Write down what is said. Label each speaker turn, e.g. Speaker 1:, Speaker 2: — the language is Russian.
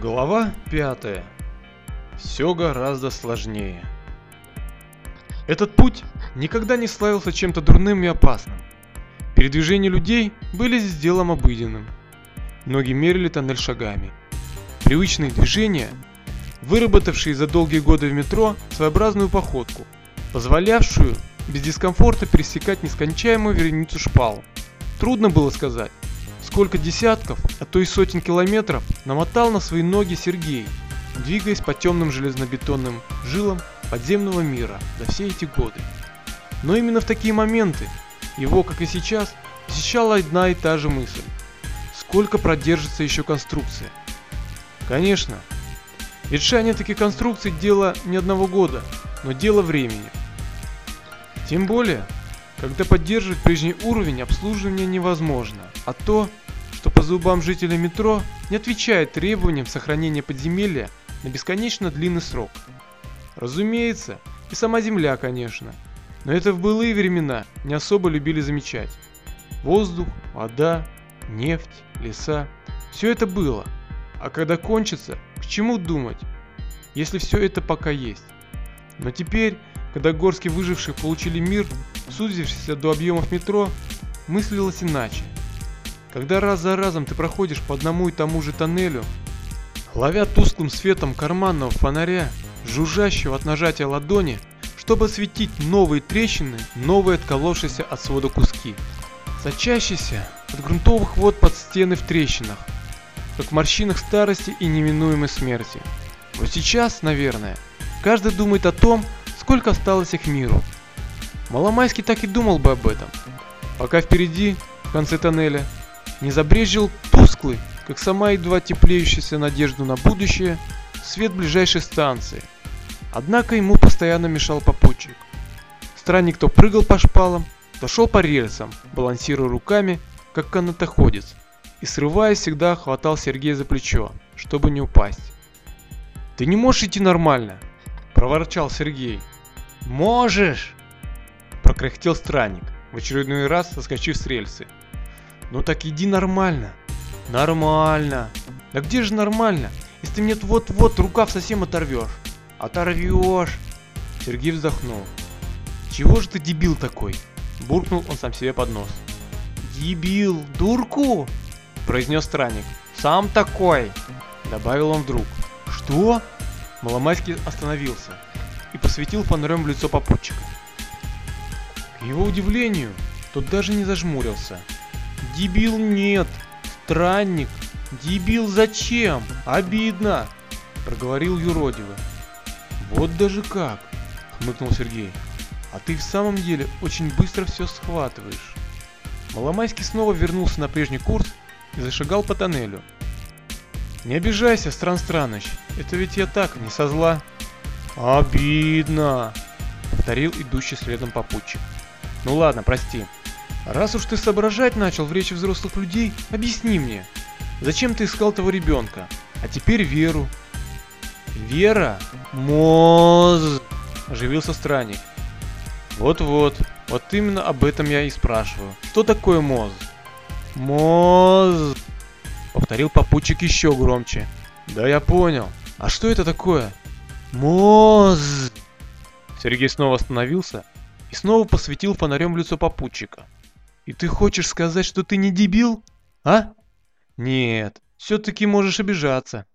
Speaker 1: Глава 5. Все гораздо сложнее. Этот путь никогда не славился чем-то дурным и опасным. Передвижения людей были здесь делом обыденным. Многие мерили тоннель шагами. Привычные движения, выработавшие за долгие годы в метро своеобразную походку, позволявшую без дискомфорта пересекать нескончаемую вереницу шпал. Трудно было сказать, сколько десятков, а то и сотен километров намотал на свои ноги Сергей, двигаясь по темным железнобетонным жилам подземного мира за все эти годы. Но именно в такие моменты его, как и сейчас, посещала одна и та же мысль. Сколько продержится еще конструкция? Конечно, ветшание таких конструкций дело не одного года, но дело времени. Тем более, когда поддерживать прежний уровень обслуживания невозможно, а то, что по зубам жителей метро не отвечает требованиям сохранения подземелья на бесконечно длинный срок. Разумеется, и сама Земля, конечно. Но это в былые времена не особо любили замечать. Воздух, вода, нефть, леса – все это было. А когда кончится, к чему думать, если все это пока есть? Но теперь, когда горские выжившие получили мир, сузившийся до объемов метро, мыслилось иначе. Когда раз за разом ты проходишь по одному и тому же тоннелю, ловя тусклым светом карманного фонаря, жужжащего от нажатия ладони, чтобы осветить новые трещины, новые отколовшиеся от свода куски, сочащиеся от грунтовых вод под стены в трещинах, как в морщинах старости и неминуемой смерти. Вот сейчас, наверное, каждый думает о том, сколько осталось их миру. Маломайский так и думал бы об этом, пока впереди, в конце тоннеля, не забрежил тусклый, как сама едва теплеющаяся надежду на будущее, свет ближайшей станции. Однако ему постоянно мешал попутчик. Странник то прыгал по шпалам, то шел по рельсам, балансируя руками, как канатоходец, и срываясь всегда хватал Сергея за плечо, чтобы не упасть. «Ты не можешь идти нормально!» – проворчал Сергей. «Можешь!» – прокряхтел странник, в очередной раз соскочив с рельсы. Ну так иди нормально. Нормально. Да где же нормально, если ты мне вот-вот рукав совсем оторвешь? Оторвешь. Сергей вздохнул. Чего же ты дебил такой? Буркнул он сам себе под нос. Дебил, дурку? Произнес странник. Сам такой. Добавил он вдруг. Что? Маломайский остановился и посветил фонарем в лицо попутчика. К его удивлению, тот даже не зажмурился. Дебил нет. Странник. Дебил зачем? Обидно. Проговорил юродивый. Вот даже как. Хмыкнул Сергей. А ты в самом деле очень быстро все схватываешь. Маломайский снова вернулся на прежний курс и зашагал по тоннелю. Не обижайся, Стран Страныч, это ведь я так, не со зла. Обидно, повторил идущий следом попутчик. Ну ладно, прости. Раз уж ты соображать начал в речи взрослых людей, объясни мне, зачем ты искал того ребенка? А теперь Веру. Вера? Моз! Оживился странник. Вот-вот, вот именно об этом я и спрашиваю. Что такое Моз? Моз! Повторил попутчик еще громче. Да я понял. А что это такое? Моз! Сергей снова остановился и снова посветил фонарем в лицо попутчика. И ты хочешь сказать, что ты не дебил? А? Нет, все-таки можешь обижаться.